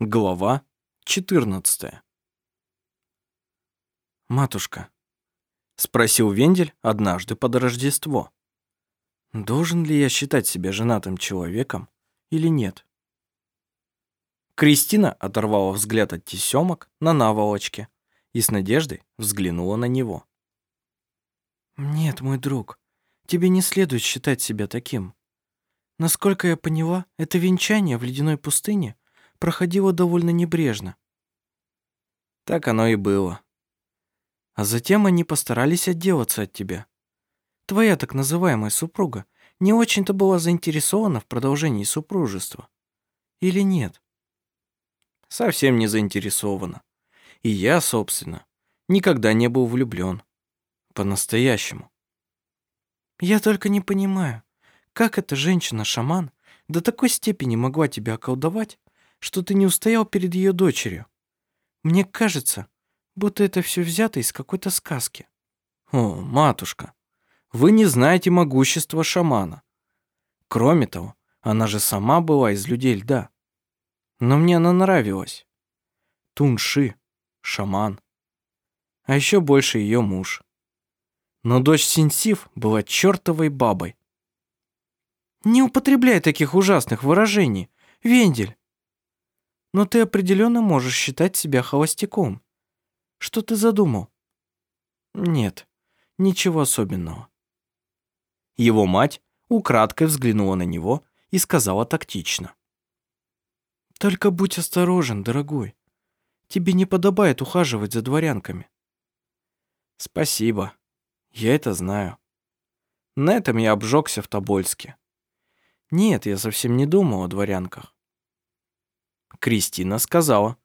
Глава 14 «Матушка», — спросил Вендель однажды под Рождество, «должен ли я считать себя женатым человеком или нет?» Кристина оторвала взгляд от тесемок на наволочке и с надеждой взглянула на него. «Нет, мой друг, тебе не следует считать себя таким. Насколько я поняла, это венчание в ледяной пустыне — проходило довольно небрежно. Так оно и было. А затем они постарались отделаться от тебя. Твоя так называемая супруга не очень-то была заинтересована в продолжении супружества. Или нет? Совсем не заинтересована. И я, собственно, никогда не был влюблен. По-настоящему. Я только не понимаю, как эта женщина-шаман до такой степени могла тебя околдовать, что ты не устоял перед ее дочерью. Мне кажется, будто это все взято из какой-то сказки. О, матушка, вы не знаете могущества шамана. Кроме того, она же сама была из людей льда. Но мне она нравилась. Тунши, шаман. А еще больше ее муж. Но дочь Синсив была чертовой бабой. Не употребляй таких ужасных выражений, Вендель но ты определенно можешь считать себя холостяком. Что ты задумал? Нет, ничего особенного. Его мать украдкой взглянула на него и сказала тактично. Только будь осторожен, дорогой. Тебе не подобает ухаживать за дворянками. Спасибо. Я это знаю. На этом я обжегся в Тобольске. Нет, я совсем не думал о дворянках. Кристина сказала.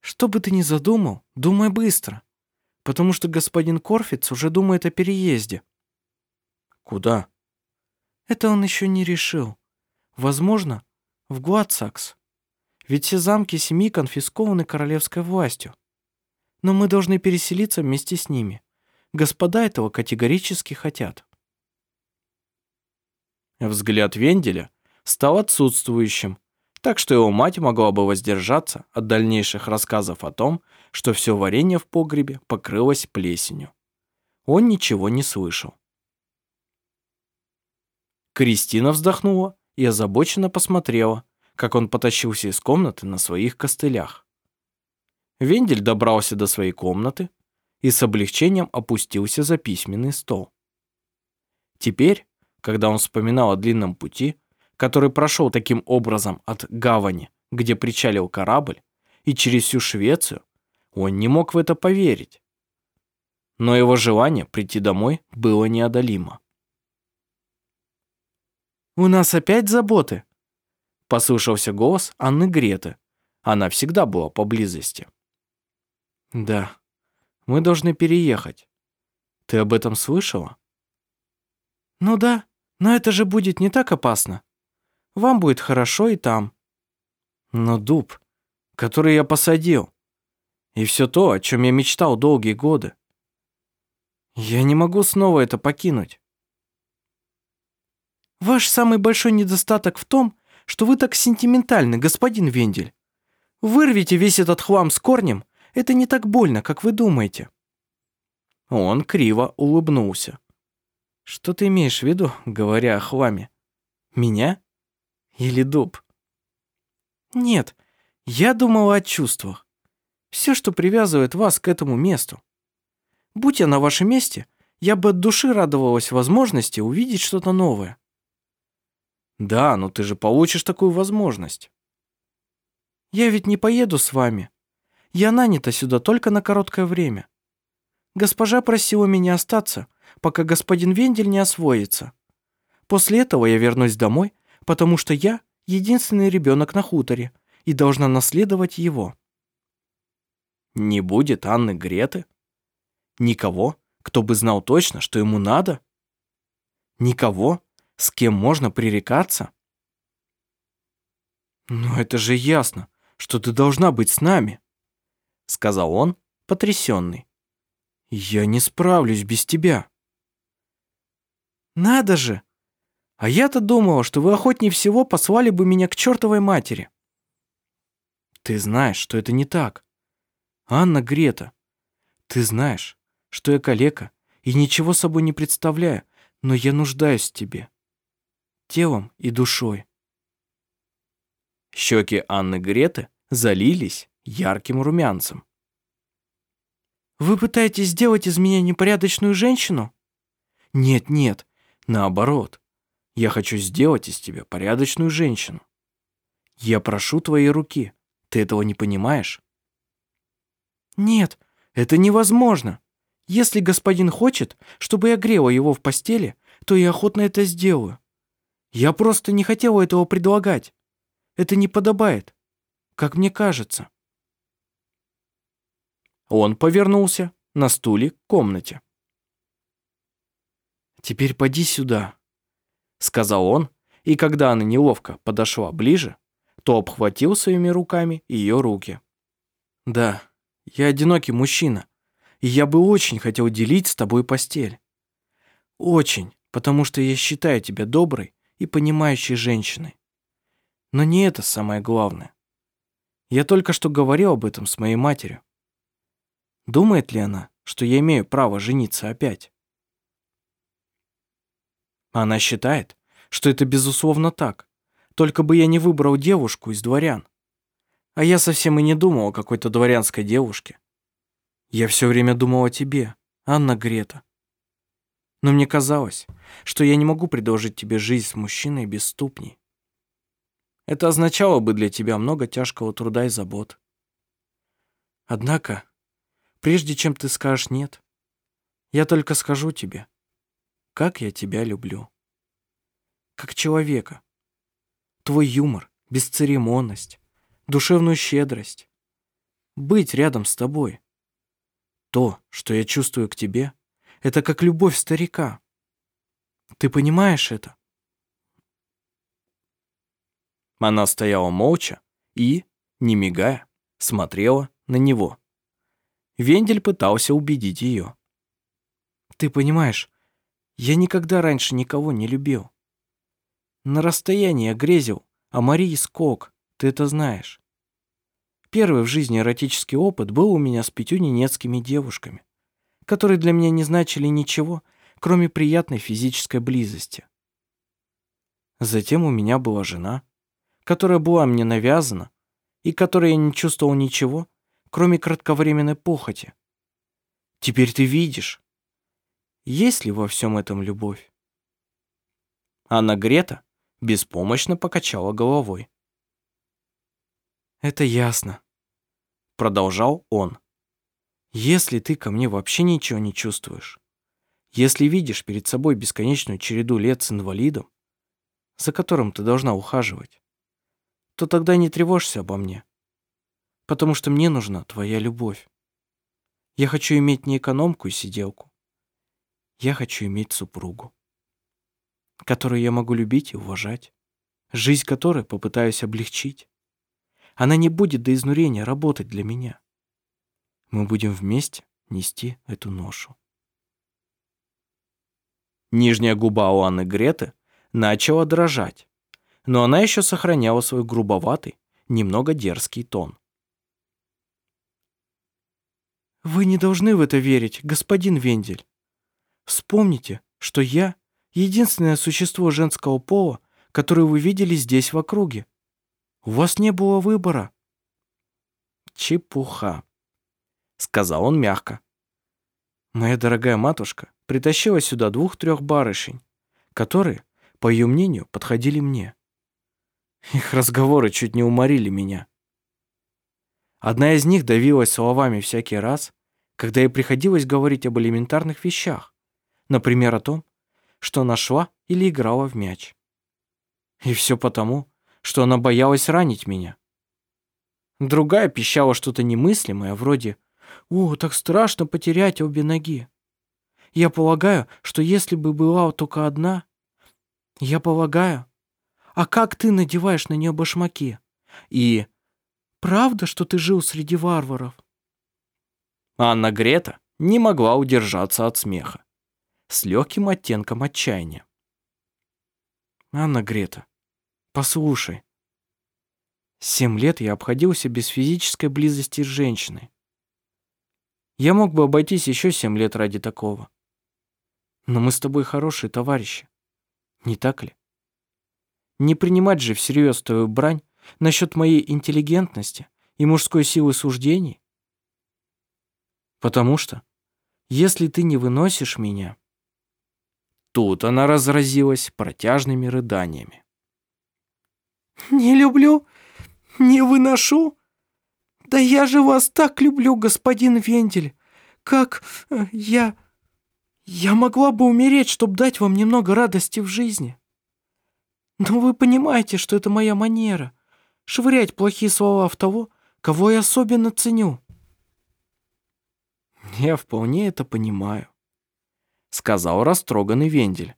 «Что бы ты ни задумал, думай быстро, потому что господин Корфиц уже думает о переезде». «Куда?» «Это он еще не решил. Возможно, в Гуацакс. Ведь все замки семьи конфискованы королевской властью. Но мы должны переселиться вместе с ними. Господа этого категорически хотят». Взгляд Венделя стал отсутствующим, так что его мать могла бы воздержаться от дальнейших рассказов о том, что все варенье в погребе покрылось плесенью. Он ничего не слышал. Кристина вздохнула и озабоченно посмотрела, как он потащился из комнаты на своих костылях. Вендель добрался до своей комнаты и с облегчением опустился за письменный стол. Теперь, когда он вспоминал о длинном пути, который прошел таким образом от гавани, где причалил корабль, и через всю Швецию, он не мог в это поверить. Но его желание прийти домой было неодолимо. «У нас опять заботы?» Послышался голос Анны Греты. Она всегда была поблизости. «Да, мы должны переехать. Ты об этом слышала?» «Ну да, но это же будет не так опасно. Вам будет хорошо и там. Но дуб, который я посадил, и все то, о чем я мечтал долгие годы. Я не могу снова это покинуть. Ваш самый большой недостаток в том, что вы так сентиментальны, господин Вендель. Вырвите весь этот хлам с корнем, это не так больно, как вы думаете. Он криво улыбнулся. Что ты имеешь в виду, говоря о хламе? Меня? Или дуб? Нет, я думала о чувствах. Все, что привязывает вас к этому месту. Будь я на вашем месте, я бы от души радовалась возможности увидеть что-то новое. Да, но ты же получишь такую возможность. Я ведь не поеду с вами. Я нанята сюда только на короткое время. Госпожа просила меня остаться, пока господин Вендель не освоится. После этого я вернусь домой потому что я единственный ребенок на хуторе и должна наследовать его. Не будет Анны Греты? Никого, кто бы знал точно, что ему надо? Никого, с кем можно пререкаться? «Но это же ясно, что ты должна быть с нами», — сказал он, потрясенный. «Я не справлюсь без тебя». «Надо же!» А я-то думала, что вы охотнее всего послали бы меня к чертовой матери. Ты знаешь, что это не так. Анна Грета, ты знаешь, что я калека и ничего собой не представляю, но я нуждаюсь в тебе. Телом и душой. Щеки Анны Греты залились ярким румянцем. «Вы пытаетесь сделать из меня непорядочную женщину?» «Нет, нет, наоборот. Я хочу сделать из тебя порядочную женщину. Я прошу твоей руки. Ты этого не понимаешь?» «Нет, это невозможно. Если господин хочет, чтобы я грела его в постели, то я охотно это сделаю. Я просто не хотела этого предлагать. Это не подобает, как мне кажется». Он повернулся на стуле к комнате. «Теперь поди сюда», — сказал он, и когда она неловко подошла ближе, то обхватил своими руками ее руки. «Да, я одинокий мужчина, и я бы очень хотел делить с тобой постель. Очень, потому что я считаю тебя доброй и понимающей женщиной. Но не это самое главное. Я только что говорил об этом с моей матерью. Думает ли она, что я имею право жениться опять? Она считает, что это безусловно так. Только бы я не выбрал девушку из дворян. А я совсем и не думал о какой-то дворянской девушке. Я все время думал о тебе, Анна Грета. Но мне казалось, что я не могу предложить тебе жизнь с мужчиной без ступней. Это означало бы для тебя много тяжкого труда и забот. Однако, прежде чем ты скажешь «нет», я только скажу тебе, как я тебя люблю. Как человека. Твой юмор, бесцеремонность, душевную щедрость. Быть рядом с тобой. То, что я чувствую к тебе, это как любовь старика. Ты понимаешь это? Она стояла молча и, не мигая, смотрела на него. Вендель пытался убедить ее. «Ты понимаешь, я никогда раньше никого не любил. На расстоянии я грезил а Марии Скок, ты это знаешь. Первый в жизни эротический опыт был у меня с пятью ненецкими девушками, которые для меня не значили ничего, кроме приятной физической близости. Затем у меня была жена, которая была мне навязана и которой я не чувствовал ничего, кроме кратковременной похоти. Теперь ты видишь, есть ли во всем этом любовь? Анна Грета беспомощно покачала головой. «Это ясно», — продолжал он. «Если ты ко мне вообще ничего не чувствуешь, если видишь перед собой бесконечную череду лет с инвалидом, за которым ты должна ухаживать, то тогда не тревожься обо мне, потому что мне нужна твоя любовь. Я хочу иметь не экономку и сиделку. Я хочу иметь супругу которую я могу любить и уважать, жизнь которой попытаюсь облегчить. Она не будет до изнурения работать для меня. Мы будем вместе нести эту ношу. Нижняя губа у Анны Греты начала дрожать, но она еще сохраняла свой грубоватый, немного дерзкий тон. «Вы не должны в это верить, господин Вендель. Вспомните, что я единственное существо женского пола, которое вы видели здесь в округе. У вас не было выбора». «Чепуха», — сказал он мягко. «Моя дорогая матушка притащила сюда двух-трех барышень, которые, по ее мнению, подходили мне. Их разговоры чуть не уморили меня. Одна из них давилась словами всякий раз, когда ей приходилось говорить об элементарных вещах, например, о том, что нашла или играла в мяч. И все потому, что она боялась ранить меня. Другая пищала что-то немыслимое, вроде «О, так страшно потерять обе ноги». Я полагаю, что если бы была только одна... Я полагаю. А как ты надеваешь на нее башмаки? И правда, что ты жил среди варваров? Анна Грета не могла удержаться от смеха с легким оттенком отчаяния. «Анна Грета, послушай». Семь лет я обходился без физической близости с женщиной. Я мог бы обойтись еще семь лет ради такого. Но мы с тобой хорошие товарищи. Не так ли? Не принимать же всерьез твою брань насчет моей интеллигентности и мужской силы суждений? Потому что, если ты не выносишь меня... Тут она разразилась протяжными рыданиями. «Не люблю, не выношу. Да я же вас так люблю, господин Вендель, как э, я... Я могла бы умереть, чтобы дать вам немного радости в жизни. Но вы понимаете, что это моя манера — швырять плохие слова в того, кого я особенно ценю». «Я вполне это понимаю», — сказал растроганный Вендель.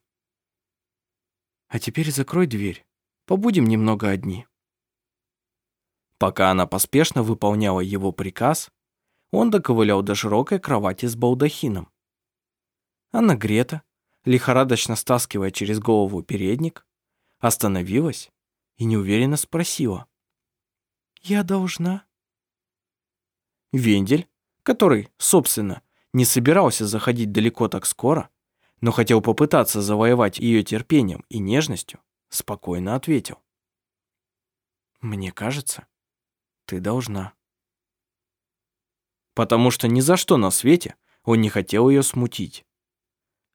«А теперь закрой дверь, побудем немного одни». Пока она поспешно выполняла его приказ, он доковылял до широкой кровати с балдахином. Анна Грета, лихорадочно стаскивая через голову передник, остановилась и неуверенно спросила. «Я должна?» Вендель, который, собственно, не собирался заходить далеко так скоро, но хотел попытаться завоевать ее терпением и нежностью, спокойно ответил. «Мне кажется, ты должна». Потому что ни за что на свете он не хотел ее смутить.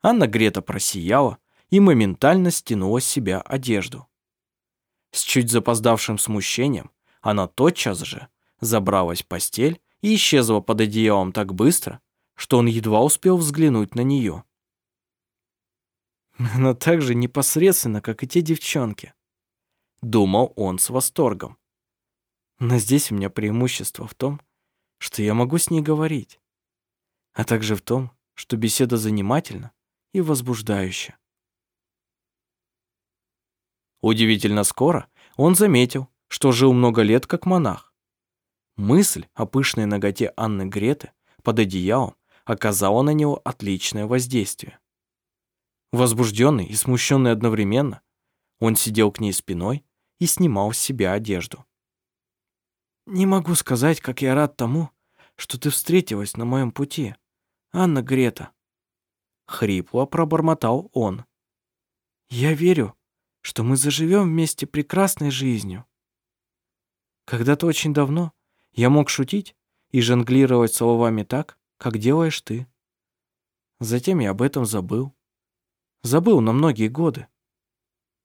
Анна Грета просияла и моментально стянула с себя одежду. С чуть запоздавшим смущением она тотчас же забралась в постель и исчезла под одеялом так быстро, что он едва успел взглянуть на нее. Она так же непосредственно, как и те девчонки. Думал он с восторгом. Но здесь у меня преимущество в том, что я могу с ней говорить, а также в том, что беседа занимательна и возбуждающая. Удивительно скоро он заметил, что жил много лет как монах. Мысль о пышной ноготе Анны Греты под одеялом оказала на него отличное воздействие. Возбужденный и смущенный одновременно, он сидел к ней спиной и снимал с себя одежду. «Не могу сказать, как я рад тому, что ты встретилась на моем пути, Анна Грета», — хрипло пробормотал он. «Я верю, что мы заживем вместе прекрасной жизнью. Когда-то очень давно я мог шутить и жонглировать словами так, как делаешь ты. Затем я об этом забыл. Забыл на многие годы.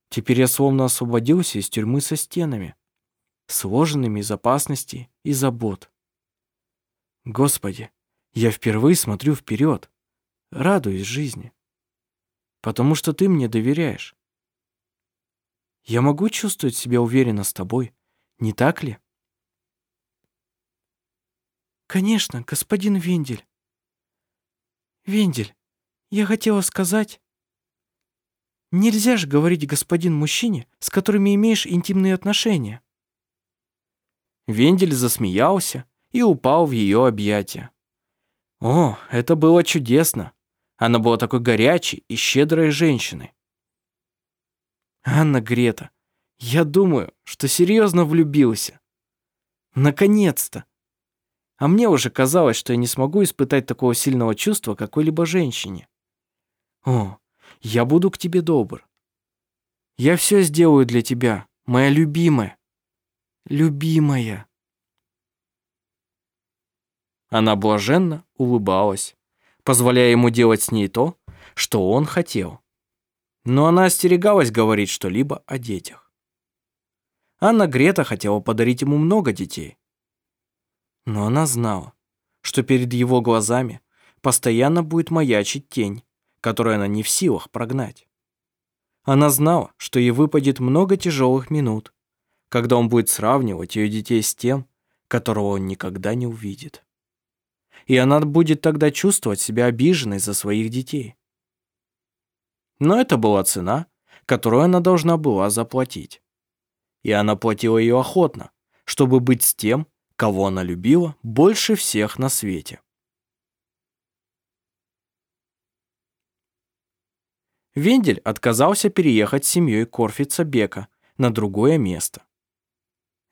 Теперь я словно освободился из тюрьмы со стенами, сложенными из опасностей и забот. Господи, я впервые смотрю вперед, радуюсь жизни. Потому что ты мне доверяешь. Я могу чувствовать себя уверенно с тобой, не так ли? Конечно, господин Вендель. Вендель, я хотела сказать... Нельзя же говорить господин мужчине, с которыми имеешь интимные отношения. Вендель засмеялся и упал в ее объятия. О, это было чудесно. Она была такой горячей и щедрой женщиной. Анна Грета, я думаю, что серьезно влюбился. Наконец-то. А мне уже казалось, что я не смогу испытать такого сильного чувства какой-либо женщине. О, я буду к тебе добр. Я все сделаю для тебя, моя любимая. Любимая. Она блаженно улыбалась, позволяя ему делать с ней то, что он хотел. Но она остерегалась говорить что-либо о детях. Анна Грета хотела подарить ему много детей, но она знала, что перед его глазами постоянно будет маячить тень, которую она не в силах прогнать. Она знала, что ей выпадет много тяжелых минут, когда он будет сравнивать ее детей с тем, которого он никогда не увидит. И она будет тогда чувствовать себя обиженной за своих детей. Но это была цена, которую она должна была заплатить. И она платила ее охотно, чтобы быть с тем, кого она любила больше всех на свете. Вендель отказался переехать с семьей Корфица Бека на другое место.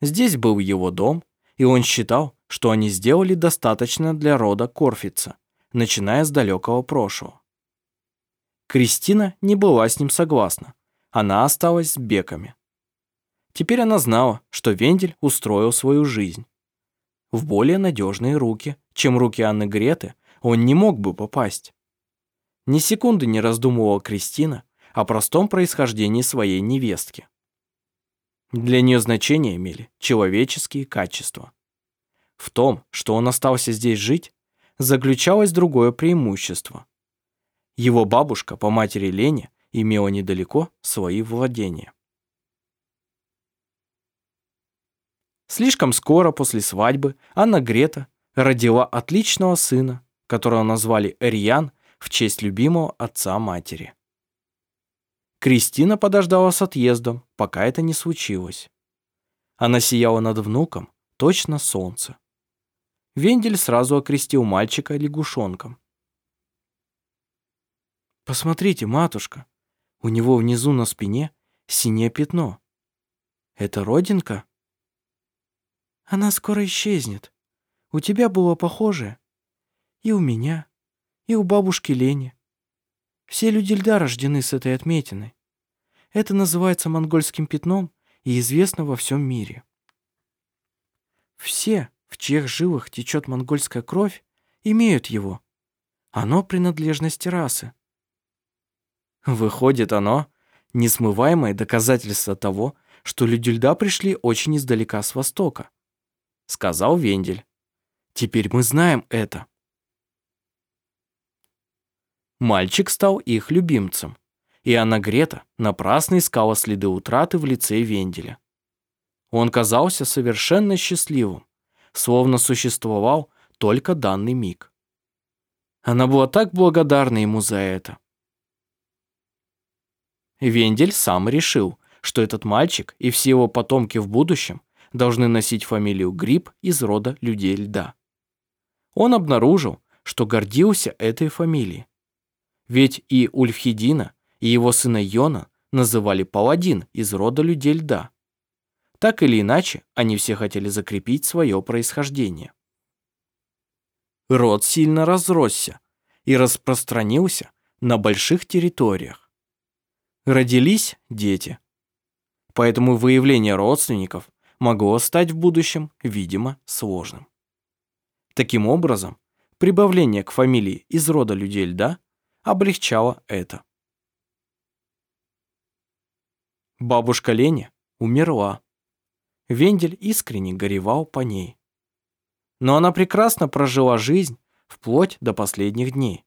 Здесь был его дом, и он считал, что они сделали достаточно для рода Корфица, начиная с далекого прошлого. Кристина не была с ним согласна. Она осталась с беками. Теперь она знала, что Вендель устроил свою жизнь. В более надежные руки, чем руки Анны Греты, он не мог бы попасть. Ни секунды не раздумывала Кристина о простом происхождении своей невестки. Для нее значение имели человеческие качества. В том, что он остался здесь жить, заключалось другое преимущество. Его бабушка по матери Лене имела недалеко свои владения. Слишком скоро после свадьбы Анна Грета родила отличного сына, которого назвали Эриан в честь любимого отца матери. Кристина подождала с отъездом, пока это не случилось. Она сияла над внуком, точно солнце. Вендель сразу окрестил мальчика лягушонком. «Посмотрите, матушка, у него внизу на спине синее пятно. Это родинка?» «Она скоро исчезнет. У тебя было похожее. И у меня, и у бабушки Лени. Все люди льда рождены с этой отметиной. Это называется монгольским пятном и известно во всем мире. Все, в чьих жилах течет монгольская кровь, имеют его. Оно принадлежность расы. Выходит, оно несмываемое доказательство того, что люди льда пришли очень издалека с востока, сказал Вендель. Теперь мы знаем это. Мальчик стал их любимцем, и Анна Грета напрасно искала следы утраты в лице Венделя. Он казался совершенно счастливым, словно существовал только данный миг. Она была так благодарна ему за это. Вендель сам решил, что этот мальчик и все его потомки в будущем должны носить фамилию Гриб из рода людей льда. Он обнаружил, что гордился этой фамилией. Ведь и Ульфхедина, и его сына Йона называли Паладин из рода людей льда. Так или иначе, они все хотели закрепить свое происхождение. Род сильно разросся и распространился на больших территориях. Родились дети. Поэтому выявление родственников могло стать в будущем, видимо, сложным. Таким образом, прибавление к фамилии из рода людей льда – облегчало это. Бабушка Леня умерла. Вендель искренне горевал по ней. Но она прекрасно прожила жизнь вплоть до последних дней.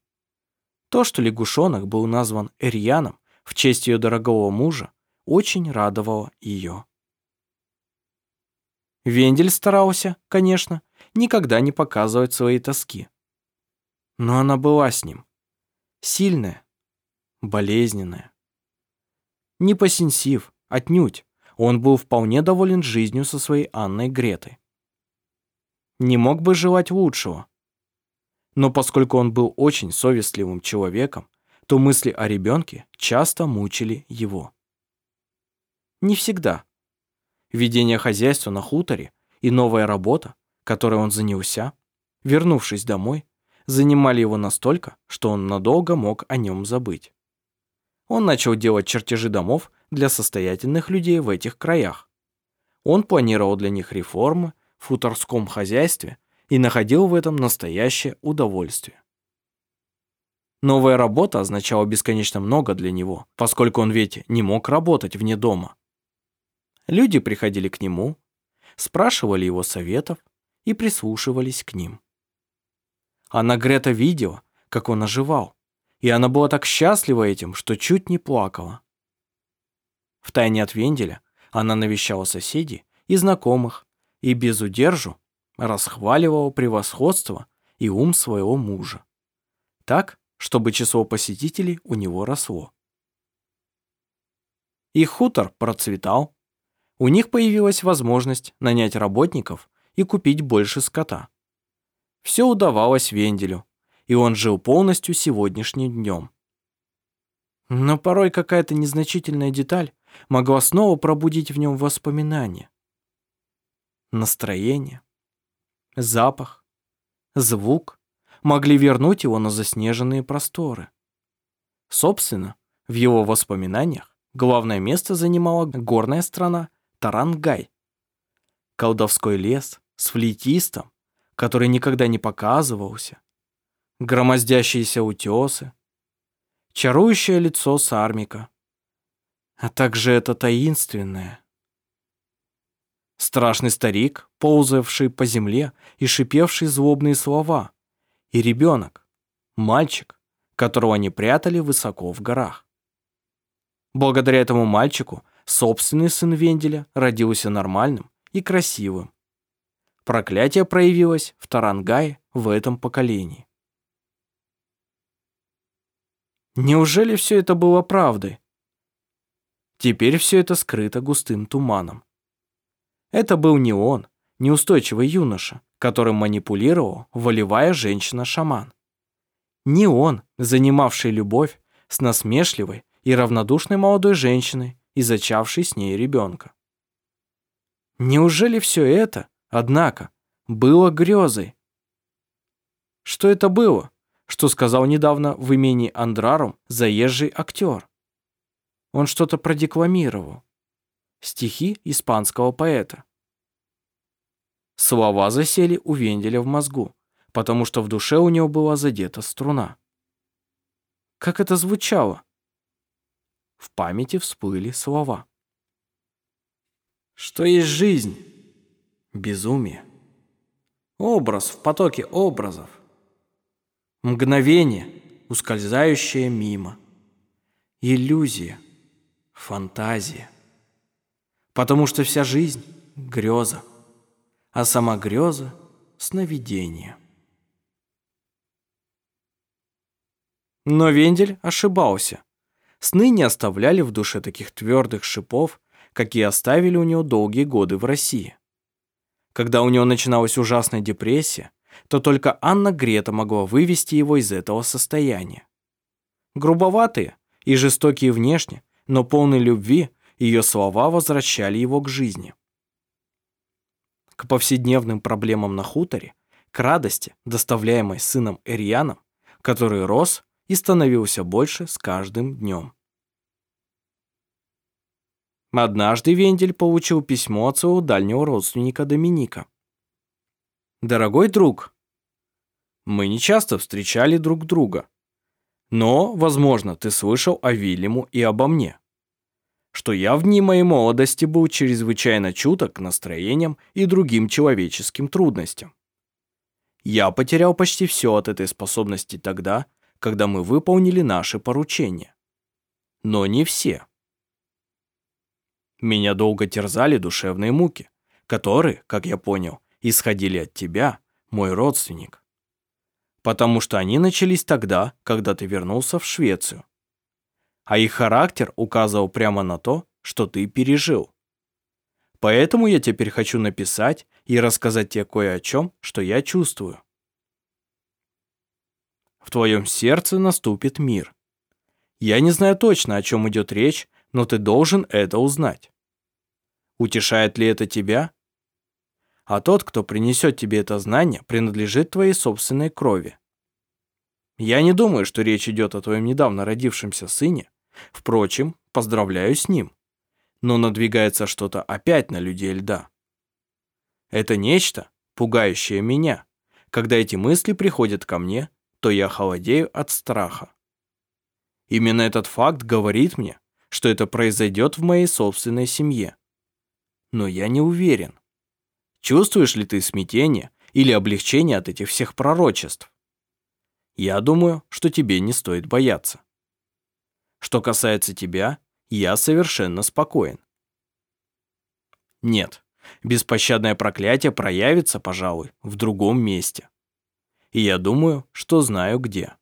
То, что лягушонок был назван Эрьяном в честь ее дорогого мужа, очень радовало ее. Вендель старался, конечно, никогда не показывать своей тоски. Но она была с ним, Сильная, болезненная. Не посенсив, отнюдь, он был вполне доволен жизнью со своей Анной Гретой. Не мог бы желать лучшего. Но поскольку он был очень совестливым человеком, то мысли о ребенке часто мучили его. Не всегда. Ведение хозяйства на хуторе и новая работа, которой он занялся, вернувшись домой, занимали его настолько, что он надолго мог о нем забыть. Он начал делать чертежи домов для состоятельных людей в этих краях. Он планировал для них реформы в хуторском хозяйстве и находил в этом настоящее удовольствие. Новая работа означала бесконечно много для него, поскольку он ведь не мог работать вне дома. Люди приходили к нему, спрашивали его советов и прислушивались к ним. Она Грета видела, как он оживал, и она была так счастлива этим, что чуть не плакала. Втайне от Венделя она навещала соседей и знакомых и без удержу расхваливала превосходство и ум своего мужа. Так, чтобы число посетителей у него росло. Их хутор процветал. У них появилась возможность нанять работников и купить больше скота. Все удавалось Венделю, и он жил полностью сегодняшним днем. Но порой какая-то незначительная деталь могла снова пробудить в нем воспоминания. настроение, запах, звук могли вернуть его на заснеженные просторы. Собственно, в его воспоминаниях главное место занимала горная страна Тарангай. Колдовской лес с флейтистом, который никогда не показывался, громоздящиеся утесы, чарующее лицо сармика, а также это таинственное. Страшный старик, ползавший по земле и шипевший злобные слова, и ребенок, мальчик, которого они прятали высоко в горах. Благодаря этому мальчику собственный сын Венделя родился нормальным и красивым. Проклятие проявилось в Тарангае в этом поколении. Неужели все это было правдой? Теперь все это скрыто густым туманом. Это был не он, неустойчивый юноша, которым манипулировал волевая женщина-шаман. Не он, занимавший любовь с насмешливой и равнодушной молодой женщиной и зачавшей с ней ребенка. Неужели все это, однако, было грезой? Что это было? что сказал недавно в имени Андрарум заезжий актер. Он что-то продекламировал. Стихи испанского поэта. Слова засели у Венделя в мозгу, потому что в душе у него была задета струна. Как это звучало? В памяти всплыли слова. Что есть жизнь? Безумие. Образ в потоке образов. Мгновение, ускользающее мимо. Иллюзия, фантазия. Потому что вся жизнь — греза, а сама греза — сновидение. Но Вендель ошибался. Сны не оставляли в душе таких твердых шипов, какие оставили у него долгие годы в России. Когда у него начиналась ужасная депрессия, то только Анна Грета могла вывести его из этого состояния. Грубоватые и жестокие внешне, но полные любви, ее слова возвращали его к жизни. К повседневным проблемам на хуторе, к радости, доставляемой сыном Эрианом, который рос и становился больше с каждым днем. Однажды Вендель получил письмо от своего дальнего родственника Доминика. «Дорогой друг, мы не часто встречали друг друга. Но, возможно, ты слышал о Вильяму и обо мне. Что я в дни моей молодости был чрезвычайно чуток к настроениям и другим человеческим трудностям. Я потерял почти все от этой способности тогда, когда мы выполнили наши поручения. Но не все. Меня долго терзали душевные муки, которые, как я понял, исходили от тебя, мой родственник потому что они начались тогда, когда ты вернулся в Швецию. А их характер указывал прямо на то, что ты пережил. Поэтому я теперь хочу написать и рассказать тебе кое о чем, что я чувствую. В твоем сердце наступит мир. Я не знаю точно, о чем идет речь, но ты должен это узнать. Утешает ли это тебя? а тот, кто принесет тебе это знание, принадлежит твоей собственной крови. Я не думаю, что речь идет о твоем недавно родившемся сыне. Впрочем, поздравляю с ним. Но надвигается что-то опять на людей льда. Это нечто, пугающее меня. Когда эти мысли приходят ко мне, то я холодею от страха. Именно этот факт говорит мне, что это произойдет в моей собственной семье. Но я не уверен. Чувствуешь ли ты смятение или облегчение от этих всех пророчеств? Я думаю, что тебе не стоит бояться. Что касается тебя, я совершенно спокоен. Нет, беспощадное проклятие проявится, пожалуй, в другом месте. И я думаю, что знаю где.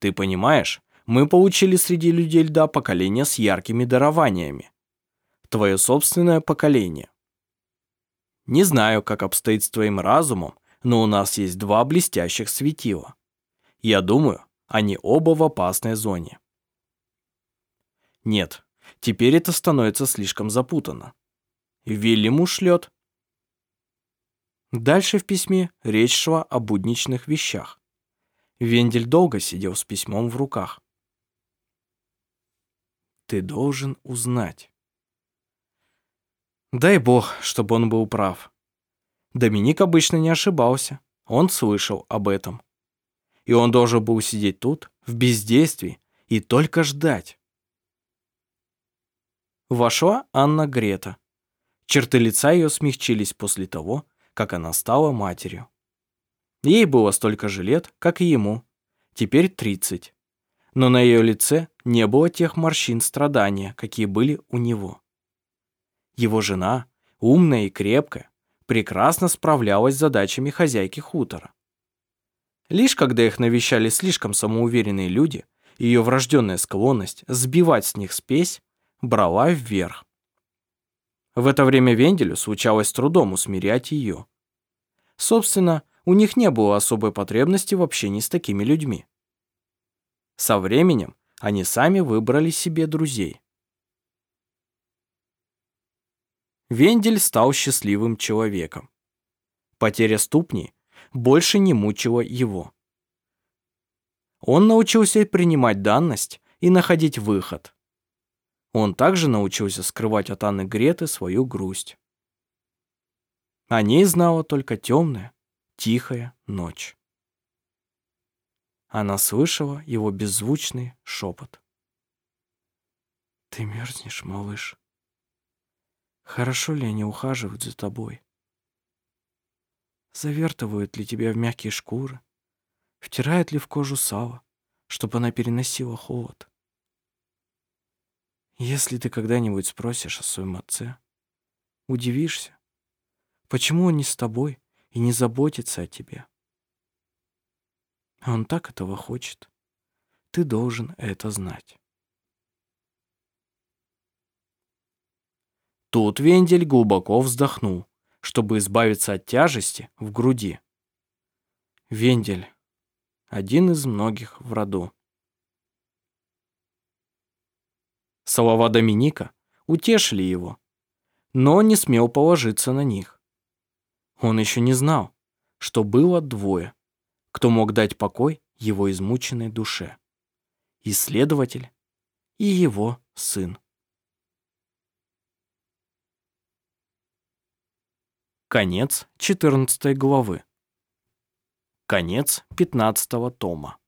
Ты понимаешь, мы получили среди людей льда поколение с яркими дарованиями. Твое собственное поколение. Не знаю, как обстоит с твоим разумом, но у нас есть два блестящих светила. Я думаю, они оба в опасной зоне. Нет, теперь это становится слишком запутанно. Вильяму шлет. Дальше в письме речь шла о будничных вещах. Вендель долго сидел с письмом в руках. «Ты должен узнать». Дай бог, чтобы он был прав. Доминик обычно не ошибался. Он слышал об этом. И он должен был сидеть тут, в бездействии, и только ждать. Вошла Анна Грета. Черты лица ее смягчились после того, как она стала матерью. Ей было столько же лет, как и ему, теперь 30. Но на ее лице не было тех морщин страдания, какие были у него. Его жена, умная и крепкая, прекрасно справлялась с задачами хозяйки хутора. Лишь когда их навещали слишком самоуверенные люди, ее врожденная склонность сбивать с них спесь брала вверх. В это время Венделю случалось трудом усмирять ее. Собственно, у них не было особой потребности в общении с такими людьми. Со временем они сами выбрали себе друзей. Вендель стал счастливым человеком. Потеря ступни больше не мучила его. Он научился принимать данность и находить выход. Он также научился скрывать от Анны Греты свою грусть. О ней знала только темная, тихая ночь. Она слышала его беззвучный шепот. «Ты мерзнешь, малыш. Хорошо ли они ухаживают за тобой? Завертывают ли тебя в мягкие шкуры? Втирают ли в кожу сало, чтобы она переносила холод? Если ты когда-нибудь спросишь о своем отце, удивишься, почему он не с тобой и не заботится о тебе. Он так этого хочет. Ты должен это знать. Тут Вендель глубоко вздохнул, чтобы избавиться от тяжести в груди. Вендель — один из многих в роду. Слова Доминика утешили его, но он не смел положиться на них. Он еще не знал, что было двое, кто мог дать покой его измученной душе. Исследователь и его сын. Конец 14 главы. Конец 15 тома.